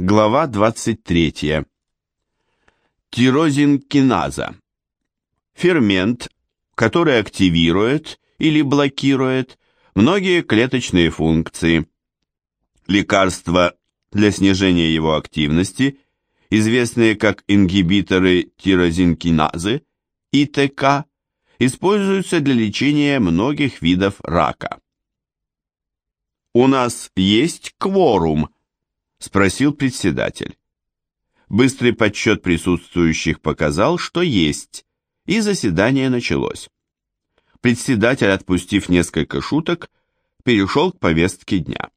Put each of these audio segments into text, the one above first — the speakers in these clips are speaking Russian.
Глава 23. Тирозинкиназа. Фермент, который активирует или блокирует многие клеточные функции. Лекарства для снижения его активности, известные как ингибиторы тирозинкиназы, ИТК, используются для лечения многих видов рака. «У нас есть кворум?» – спросил председатель. Быстрый подсчет присутствующих показал, что есть, и заседание началось. Председатель, отпустив несколько шуток, перешел к повестке дня.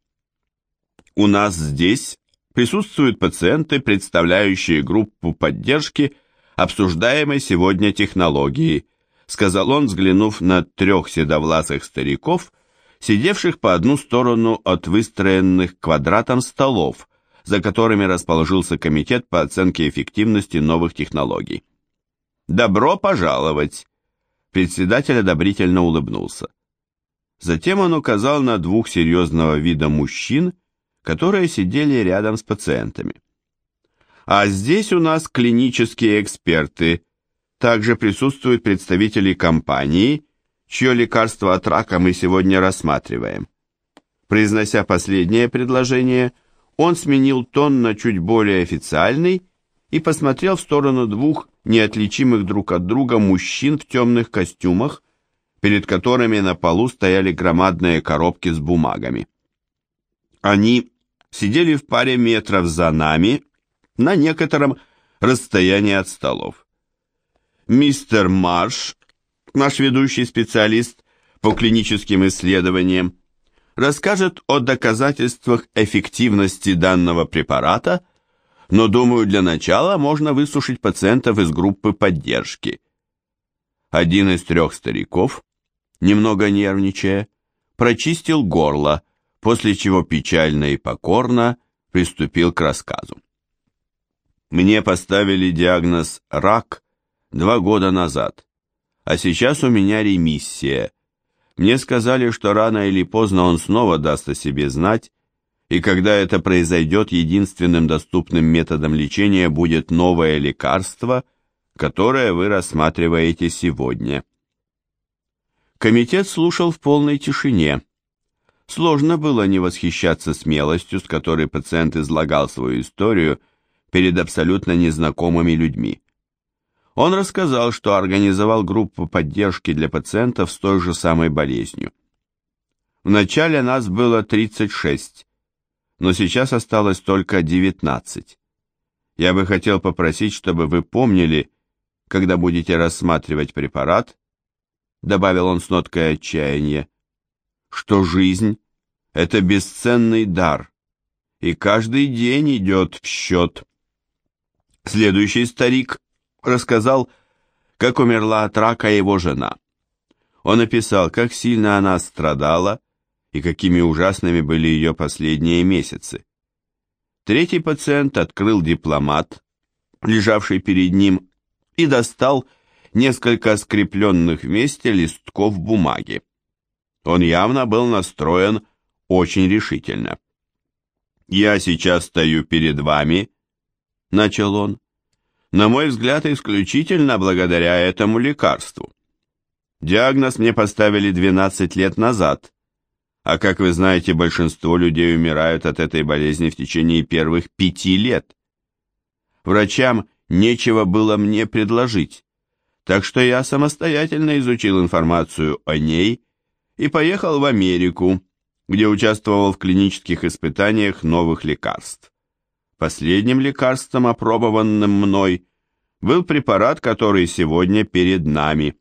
У нас здесь присутствуют пациенты, представляющие группу поддержки обсуждаемой сегодня технологии, сказал он, взглянув на трех седовласых стариков, сидевших по одну сторону от выстроенных квадратом столов, за которыми расположился комитет по оценке эффективности новых технологий. «Добро пожаловать!» Председатель одобрительно улыбнулся. Затем он указал на двух серьезного вида мужчин, которые сидели рядом с пациентами. А здесь у нас клинические эксперты. Также присутствуют представители компании, чье лекарство от рака мы сегодня рассматриваем. Произнося последнее предложение, он сменил тон на чуть более официальный и посмотрел в сторону двух неотличимых друг от друга мужчин в темных костюмах, перед которыми на полу стояли громадные коробки с бумагами. Они сидели в паре метров за нами на некотором расстоянии от столов. Мистер Марш, наш ведущий специалист по клиническим исследованиям, расскажет о доказательствах эффективности данного препарата, но, думаю, для начала можно выслушать пациентов из группы поддержки. Один из трех стариков, немного нервничая, прочистил горло, после чего печально и покорно приступил к рассказу. Мне поставили диагноз «рак» два года назад, а сейчас у меня ремиссия – мне сказали, что рано или поздно он снова даст о себе знать, и когда это произойдет, единственным доступным методом лечения будет новое лекарство, которое вы рассматриваете сегодня. Комитет слушал в полной тишине. Сложно было не восхищаться смелостью, с которой пациент излагал свою историю перед абсолютно незнакомыми людьми. Он рассказал, что организовал группу поддержки для пациентов с той же самой болезнью. Вначале нас было 36, но сейчас осталось только 19. Я бы хотел попросить, чтобы вы помнили, когда будете рассматривать препарат, добавил он с ноткой отчаяния, что жизнь – это бесценный дар, и каждый день идет в счет. Следующий старик рассказал, как умерла от рака его жена. Он описал, как сильно она страдала и какими ужасными были ее последние месяцы. Третий пациент открыл дипломат, лежавший перед ним, и достал несколько скрепленных вместе листков бумаги. Он явно был настроен очень решительно. «Я сейчас стою перед вами», — начал он, на мой взгляд, исключительно благодаря этому лекарству. Диагноз мне поставили 12 лет назад, а как вы знаете, большинство людей умирают от этой болезни в течение первых пяти лет. Врачам нечего было мне предложить, так что я самостоятельно изучил информацию о ней и поехал в Америку, где участвовал в клинических испытаниях новых лекарств. Последним лекарством, опробованным мной, был препарат, который сегодня перед нами.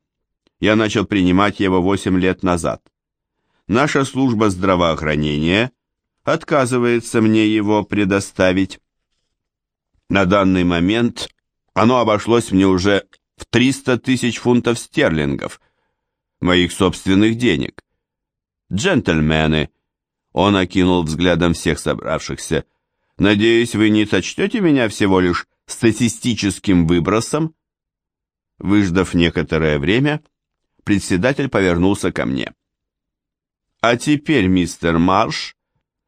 Я начал принимать его 8 лет назад. Наша служба здравоохранения отказывается мне его предоставить. На данный момент оно обошлось мне уже в 300 тысяч фунтов стерлингов, моих собственных денег. Джентльмены, он окинул взглядом всех собравшихся, — Надеюсь, вы не сочтете меня всего лишь статистическим выбросом?» Выждав некоторое время, председатель повернулся ко мне. «А теперь, мистер Марш,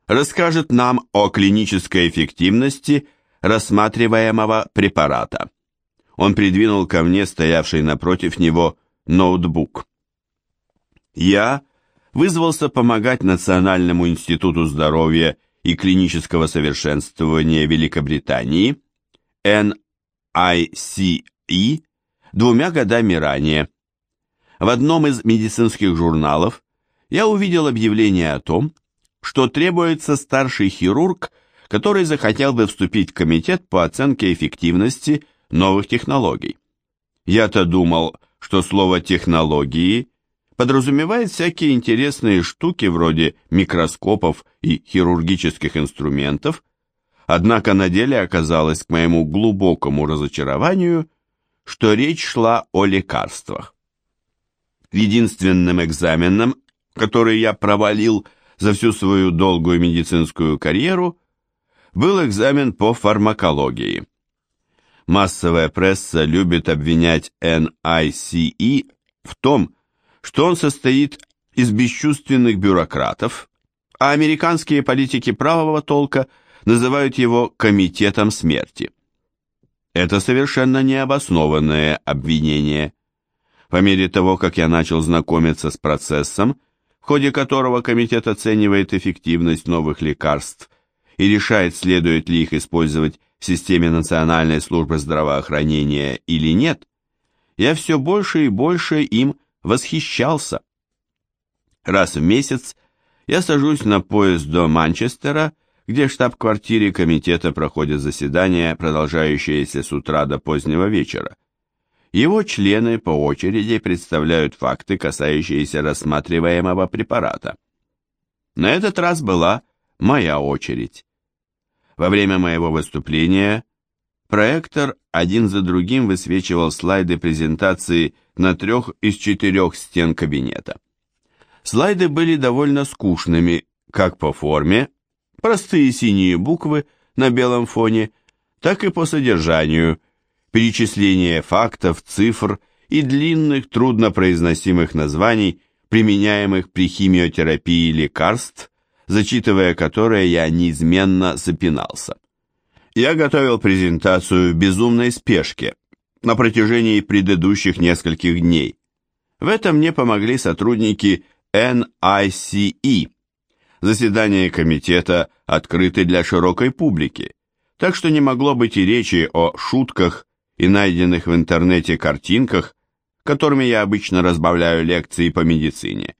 расскажет нам о клинической эффективности рассматриваемого препарата. Он придвинул ко мне стоявший напротив него ноутбук. Я вызвался помогать Национальному институту здоровья и клинического совершенствования Великобритании, NICE, двумя годами ранее. В одном из медицинских журналов я увидел объявление о том, что требуется старший хирург, который захотел бы вступить в комитет по оценке эффективности новых технологий. Я-то думал, что слово «технологии» подразумевает всякие интересные штуки вроде микроскопов и хирургических инструментов, однако на деле оказалось к моему глубокому разочарованию, что речь шла о лекарствах. Единственным экзаменом, который я провалил за всю свою долгую медицинскую карьеру, был экзамен по фармакологии. Массовая пресса любит обвинять NICE в том, что он состоит из бесчувственных бюрократов, а американские политики правого толка называют его «комитетом смерти». Это совершенно необоснованное обвинение. По мере того, как я начал знакомиться с процессом, в ходе которого комитет оценивает эффективность новых лекарств и решает, следует ли их использовать в системе Национальной службы здравоохранения или нет, я все больше и больше им восхищался. Раз в месяц я сажусь на поезд до Манчестера, где в штаб-квартире комитета проходят заседания, продолжающиеся с утра до позднего вечера. Его члены по очереди представляют факты, касающиеся рассматриваемого препарата. На этот раз была моя очередь. Во время моего выступления проектор один за другим высвечивал слайды презентации на трех из четырех стен кабинета. Слайды были довольно скучными, как по форме, простые синие буквы на белом фоне, так и по содержанию, перечисление фактов, цифр и длинных, труднопроизносимых названий, применяемых при химиотерапии лекарств, зачитывая которые я неизменно запинался. Я готовил презентацию в безумной спешке на протяжении предыдущих нескольких дней. В этом мне помогли сотрудники NICE. Заседания комитета открыты для широкой публики, так что не могло быть и речи о шутках и найденных в интернете картинках, которыми я обычно разбавляю лекции по медицине.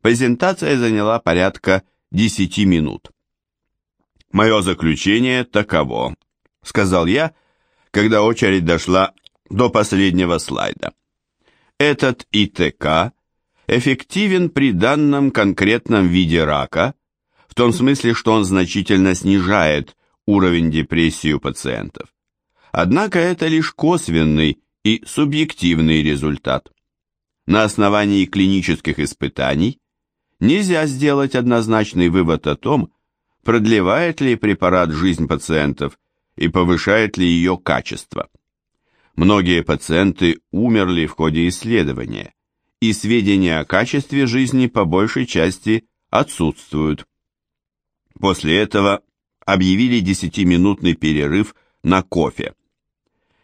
Презентация заняла порядка 10 минут. «Мое заключение таково», — сказал я, когда очередь дошла до последнего слайда. Этот ИТК эффективен при данном конкретном виде рака, в том смысле, что он значительно снижает уровень депрессии у пациентов. Однако это лишь косвенный и субъективный результат. На основании клинических испытаний нельзя сделать однозначный вывод о том, продлевает ли препарат жизнь пациентов и повышает ли ее качество. Многие пациенты умерли в ходе исследования, и сведения о качестве жизни по большей части отсутствуют. После этого объявили 10-минутный перерыв на кофе.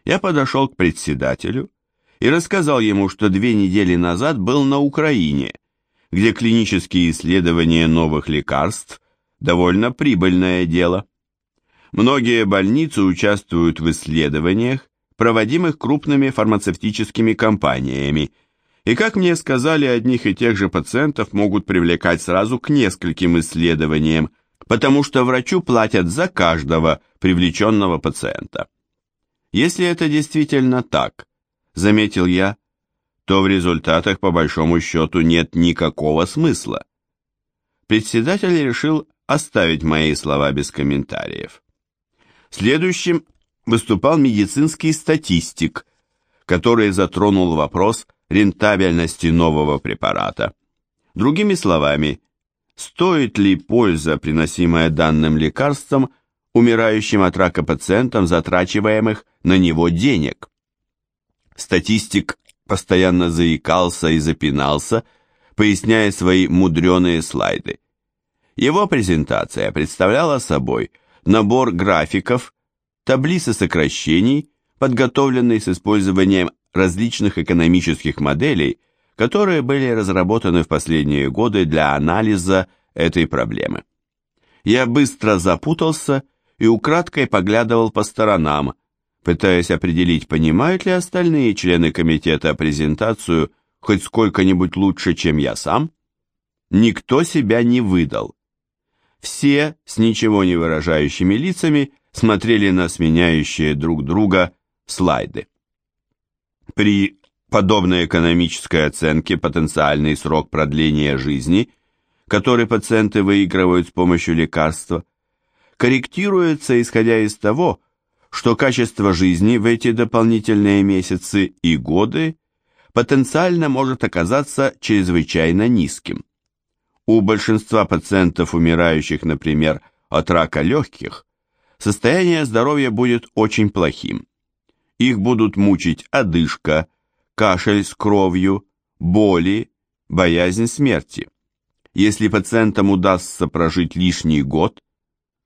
Я подошел к председателю и рассказал ему, что две недели назад был на Украине, где клинические исследования новых лекарств довольно прибыльное дело. Многие больницы участвуют в исследованиях, проводимых крупными фармацевтическими компаниями, и, как мне сказали, одних и тех же пациентов могут привлекать сразу к нескольким исследованиям, потому что врачу платят за каждого привлеченного пациента. Если это действительно так, заметил я, то в результатах по большому счету нет никакого смысла. Председатель решил оставить мои слова без комментариев. Следующим выступал медицинский статистик, который затронул вопрос рентабельности нового препарата. Другими словами, стоит ли польза, приносимая данным лекарством, умирающим от рака пациентам, затрачиваемых на него денег? Статистик постоянно заикался и запинался, поясняя свои мудреные слайды. Его презентация представляла собой набор графиков, таблицы сокращений, подготовленные с использованием различных экономических моделей, которые были разработаны в последние годы для анализа этой проблемы. Я быстро запутался и украдкой поглядывал по сторонам, пытаясь определить, понимают ли остальные члены комитета презентацию хоть сколько-нибудь лучше, чем я сам. Никто себя не выдал. Все с ничего не выражающими лицами смотрели на сменяющие друг друга слайды. При подобной экономической оценке потенциальный срок продления жизни, который пациенты выигрывают с помощью лекарства, корректируется исходя из того, что качество жизни в эти дополнительные месяцы и годы потенциально может оказаться чрезвычайно низким. У большинства пациентов, умирающих, например, от рака легких, состояние здоровья будет очень плохим. Их будут мучить одышка, кашель с кровью, боли, боязнь смерти. Если пациентам удастся прожить лишний год,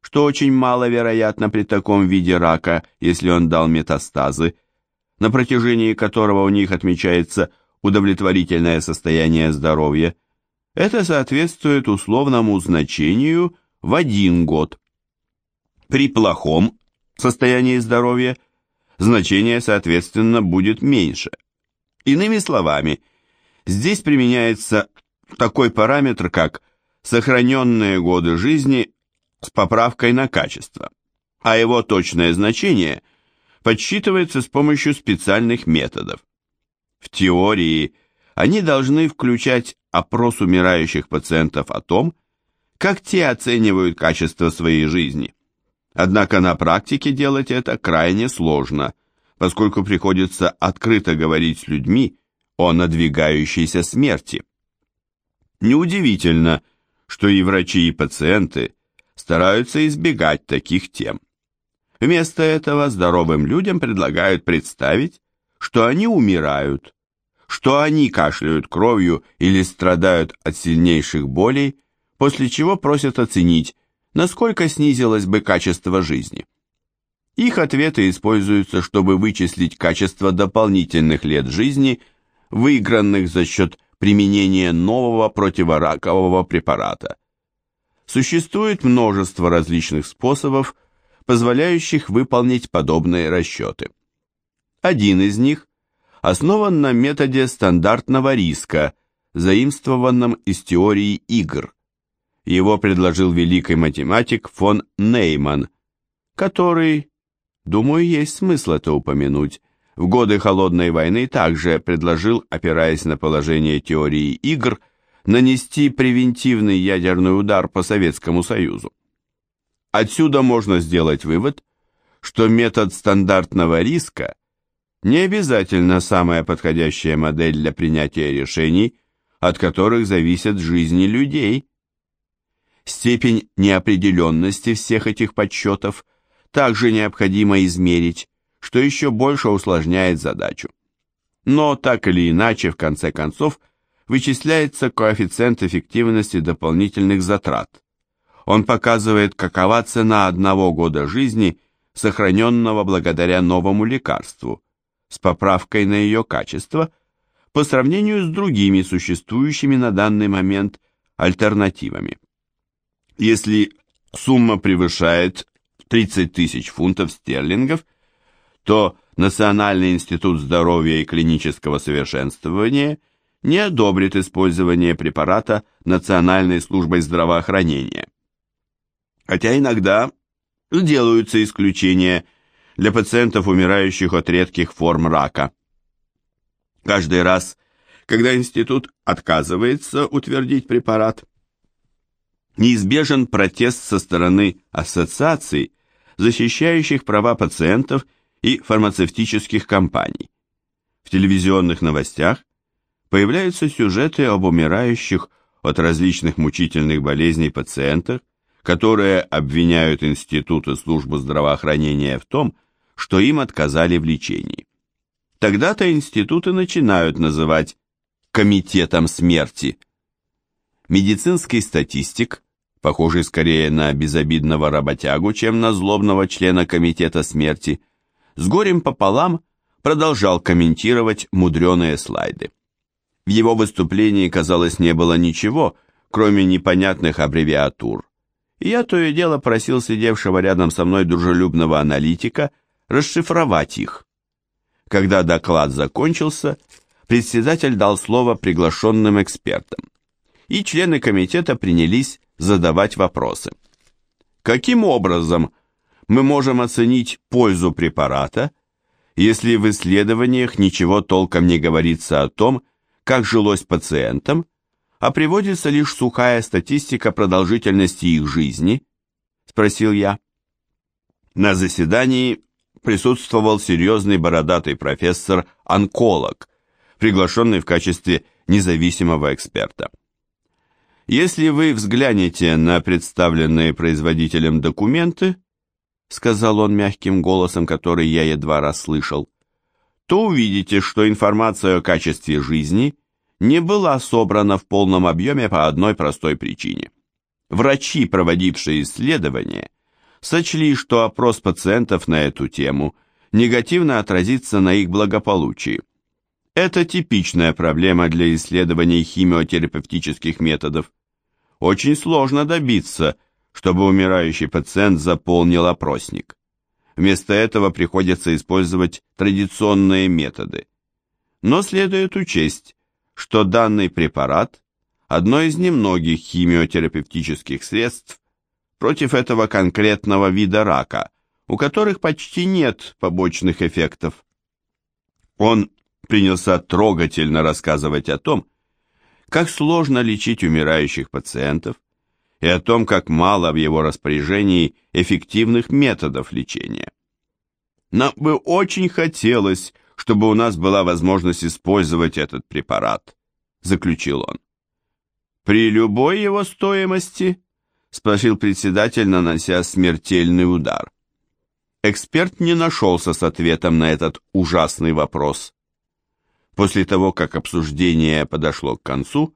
что очень маловероятно при таком виде рака, если он дал метастазы, на протяжении которого у них отмечается удовлетворительное состояние здоровья, это соответствует условному значению в один год. При плохом состоянии здоровья значение, соответственно, будет меньше. Иными словами, здесь применяется такой параметр, как сохраненные годы жизни с поправкой на качество, а его точное значение подсчитывается с помощью специальных методов. В теории они должны включать опрос умирающих пациентов о том, как те оценивают качество своей жизни. Однако на практике делать это крайне сложно, поскольку приходится открыто говорить с людьми о надвигающейся смерти. Неудивительно, что и врачи, и пациенты стараются избегать таких тем. Вместо этого здоровым людям предлагают представить, что они умирают, что они кашляют кровью или страдают от сильнейших болей, после чего просят оценить, насколько снизилось бы качество жизни. Их ответы используются, чтобы вычислить качество дополнительных лет жизни, выигранных за счет применения нового противоракового препарата – Существует множество различных способов, позволяющих выполнить подобные расчеты. Один из них основан на методе стандартного риска, заимствованном из теории игр. Его предложил великий математик фон Нейман, который, думаю, есть смысл это упомянуть, в годы Холодной войны также предложил, опираясь на положение теории игр, нанести превентивный ядерный удар по Советскому Союзу. Отсюда можно сделать вывод, что метод стандартного риска не обязательно самая подходящая модель для принятия решений, от которых зависят жизни людей. Степень неопределенности всех этих подсчетов также необходимо измерить, что еще больше усложняет задачу. Но так или иначе, в конце концов, вычисляется коэффициент эффективности дополнительных затрат. Он показывает, какова цена одного года жизни, сохраненного благодаря новому лекарству, с поправкой на ее качество, по сравнению с другими существующими на данный момент альтернативами. Если сумма превышает 30 тысяч фунтов стерлингов, то Национальный институт здоровья и клинического совершенствования – не одобрит использование препарата Национальной службой здравоохранения. Хотя иногда делаются исключения для пациентов, умирающих от редких форм рака. Каждый раз, когда институт отказывается утвердить препарат, неизбежен протест со стороны ассоциаций, защищающих права пациентов и фармацевтических компаний. В телевизионных новостях появляются сюжеты об умирающих от различных мучительных болезней пациентах, которые обвиняют институты службы здравоохранения в том, что им отказали в лечении. Тогда-то институты начинают называть комитетом смерти. Медицинский статистик похожий скорее на безобидного работягу, чем на злобного члена комитета смерти, с горем пополам продолжал комментировать мудреные слайды. В его выступлении, казалось, не было ничего, кроме непонятных аббревиатур. И я то и дело просил сидевшего рядом со мной дружелюбного аналитика расшифровать их. Когда доклад закончился, председатель дал слово приглашенным экспертам, и члены комитета принялись задавать вопросы. Каким образом мы можем оценить пользу препарата, если в исследованиях ничего толком не говорится о том, как жилось пациентам, а приводится лишь сухая статистика продолжительности их жизни? Спросил я. На заседании присутствовал серьезный бородатый профессор-онколог, приглашенный в качестве независимого эксперта. Если вы взглянете на представленные производителем документы, сказал он мягким голосом, который я едва расслышал, то увидите, что информация о качестве жизни не была собрана в полном объеме по одной простой причине. Врачи, проводившие исследование, сочли, что опрос пациентов на эту тему негативно отразится на их благополучии. Это типичная проблема для исследований химиотерапевтических методов. Очень сложно добиться, чтобы умирающий пациент заполнил опросник. Вместо этого приходится использовать традиционные методы. Но следует учесть, что данный препарат – одно из немногих химиотерапевтических средств против этого конкретного вида рака, у которых почти нет побочных эффектов. Он принялся трогательно рассказывать о том, как сложно лечить умирающих пациентов, и о том, как мало в его распоряжении эффективных методов лечения. Нам бы очень хотелось, чтобы у нас была возможность использовать этот препарат, заключил он. При любой его стоимости, спросил председатель, нанося смертельный удар. Эксперт не нашелся с ответом на этот ужасный вопрос. После того, как обсуждение подошло к концу,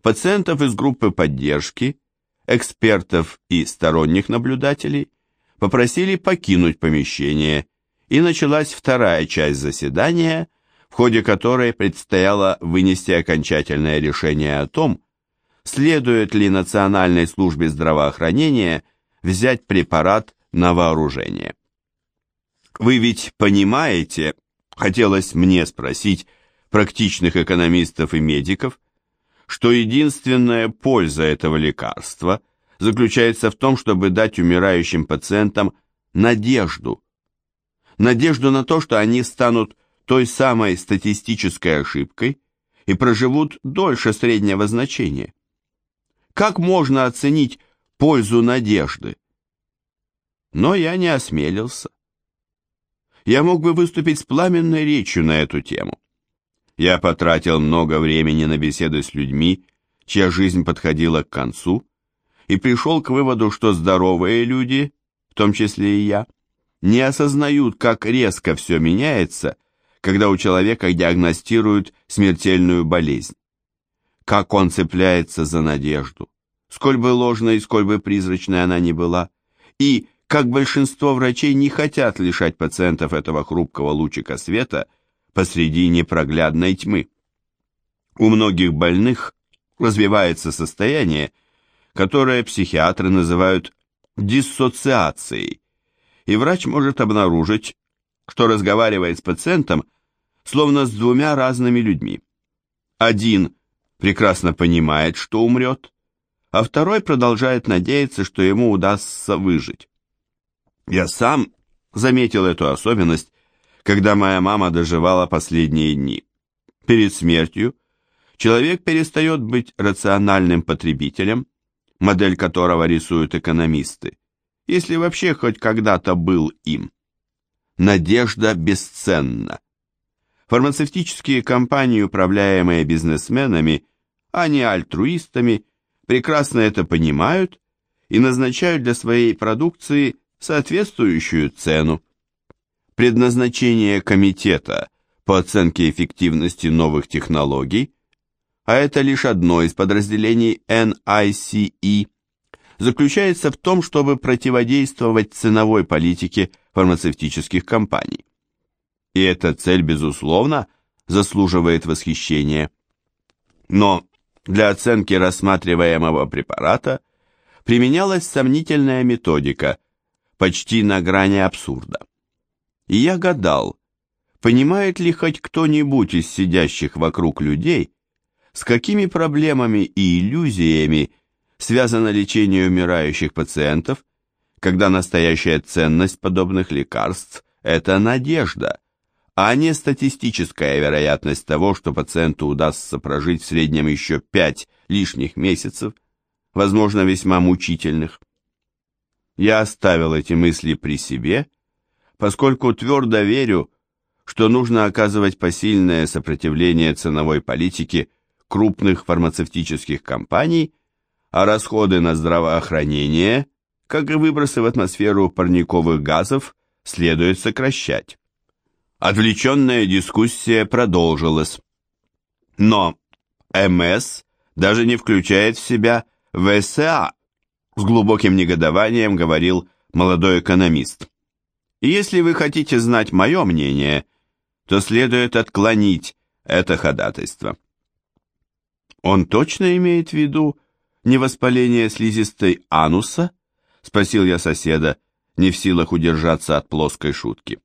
пациентов из группы поддержки, экспертов и сторонних наблюдателей попросили покинуть помещение, и началась вторая часть заседания, в ходе которой предстояло вынести окончательное решение о том, следует ли Национальной службе здравоохранения взять препарат на вооружение. Вы ведь понимаете, хотелось мне спросить, практичных экономистов и медиков, что единственная польза этого лекарства заключается в том, чтобы дать умирающим пациентам надежду. Надежду на то, что они станут той самой статистической ошибкой и проживут дольше среднего значения. Как можно оценить пользу надежды? Но я не осмелился. Я мог бы выступить с пламенной речью на эту тему. Я потратил много времени на беседы с людьми, чья жизнь подходила к концу, и пришел к выводу, что здоровые люди, в том числе и я, не осознают, как резко все меняется, когда у человека диагностируют смертельную болезнь. Как он цепляется за надежду, сколь бы ложной и сколь бы призрачной она ни была, и как большинство врачей не хотят лишать пациентов этого хрупкого лучика света – посреди непроглядной тьмы. У многих больных развивается состояние, которое психиатры называют диссоциацией, и врач может обнаружить, что разговаривает с пациентом, словно с двумя разными людьми. Один прекрасно понимает, что умрет, а второй продолжает надеяться, что ему удастся выжить. Я сам заметил эту особенность когда моя мама доживала последние дни. Перед смертью человек перестает быть рациональным потребителем, модель которого рисуют экономисты, если вообще хоть когда-то был им. Надежда бесценна. Фармацевтические компании, управляемые бизнесменами, а не альтруистами, прекрасно это понимают и назначают для своей продукции соответствующую цену предназначение комитета по оценке эффективности новых технологий, а это лишь одно из подразделений NICE, заключается в том, чтобы противодействовать ценовой политике фармацевтических компаний. И эта цель, безусловно, заслуживает восхищения. Но для оценки рассматриваемого препарата применялась сомнительная методика, почти на грани абсурда. И я гадал, понимает ли хоть кто-нибудь из сидящих вокруг людей, с какими проблемами и иллюзиями связано лечение умирающих пациентов, когда настоящая ценность подобных лекарств – это надежда, а не статистическая вероятность того, что пациенту удастся прожить в среднем еще пять лишних месяцев, возможно, весьма мучительных. Я оставил эти мысли при себе, поскольку твердо верю, что нужно оказывать посильное сопротивление ценовой политике крупных фармацевтических компаний, а расходы на здравоохранение, как и выбросы в атмосферу парниковых газов, следует сокращать. Отвлеченная дискуссия продолжилась. Но МС даже не включает в себя ВСА, с глубоким негодованием говорил молодой экономист. И если вы хотите знать мое мнение, то следует отклонить это ходатайство. Он точно имеет в виду не воспаление слизистой ануса? Спросил я соседа, не в силах удержаться от плоской шутки.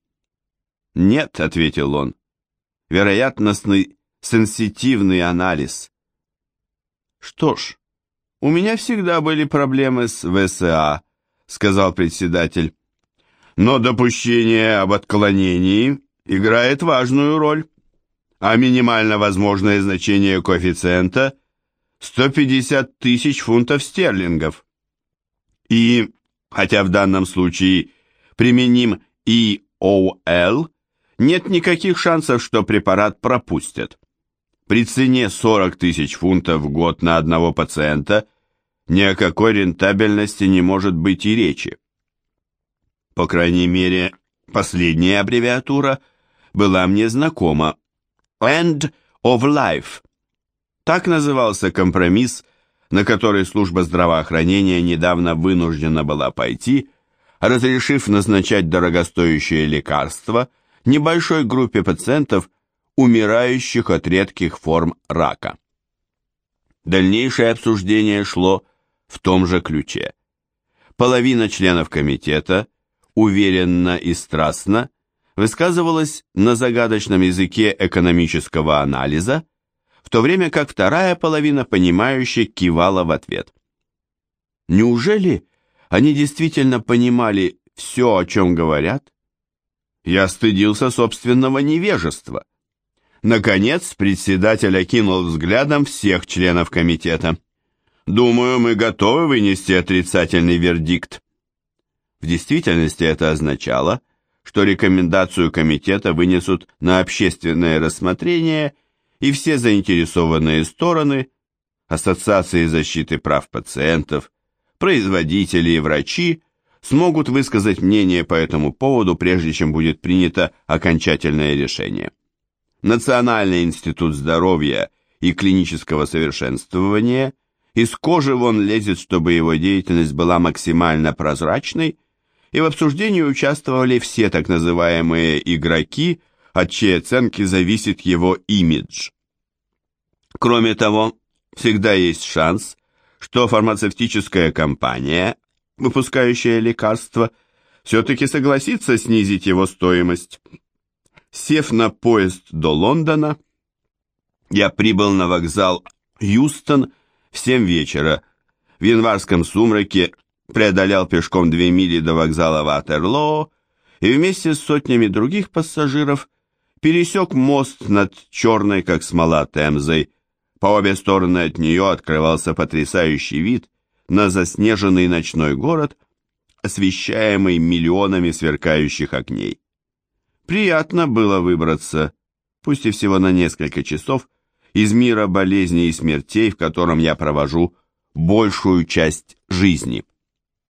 «Нет», — ответил он, — «вероятностный сенситивный анализ». «Что ж, у меня всегда были проблемы с ВСА», — сказал председатель. «Но допущение об отклонении играет важную роль, а минимально возможное значение коэффициента — 150 тысяч фунтов стерлингов. И, хотя в данном случае применим EOL, нет никаких шансов, что препарат пропустят. При цене 40 тысяч фунтов в год на одного пациента ни о какой рентабельности не может быть и речи. По крайней мере, последняя аббревиатура была мне знакома. End of Life. Так назывался компромисс, на который служба здравоохранения недавно вынуждена была пойти, разрешив назначать дорогостоящие лекарства – небольшой группе пациентов, умирающих от редких форм рака. Дальнейшее обсуждение шло в том же ключе. Половина членов комитета, уверенно и страстно, высказывалась на загадочном языке экономического анализа, в то время как вторая половина, понимающе кивала в ответ. Неужели они действительно понимали все, о чем говорят? Я стыдился собственного невежества. Наконец, председатель окинул взглядом всех членов комитета. «Думаю, мы готовы вынести отрицательный вердикт». В действительности это означало, что рекомендацию комитета вынесут на общественное рассмотрение и все заинтересованные стороны, Ассоциации защиты прав пациентов, производители и врачи, смогут высказать мнение по этому поводу, прежде чем будет принято окончательное решение. Национальный институт здоровья и клинического совершенствования из кожи вон лезет, чтобы его деятельность была максимально прозрачной, и в обсуждении участвовали все так называемые игроки, от чьей оценки зависит его имидж. Кроме того, всегда есть шанс, что фармацевтическая компания выпускающая лекарство, все-таки согласится снизить его стоимость. Сев на поезд до Лондона, я прибыл на вокзал Юстон в 7 вечера. В январском сумраке преодолял пешком две мили до вокзала Ватерлоо и вместе с сотнями других пассажиров пересек мост над черной, как смола, Темзой. По обе стороны от нее открывался потрясающий вид на заснеженный ночной город, освещаемый миллионами сверкающих огней. Приятно было выбраться, пусть и всего на несколько часов, из мира болезней и смертей, в котором я провожу большую часть жизни.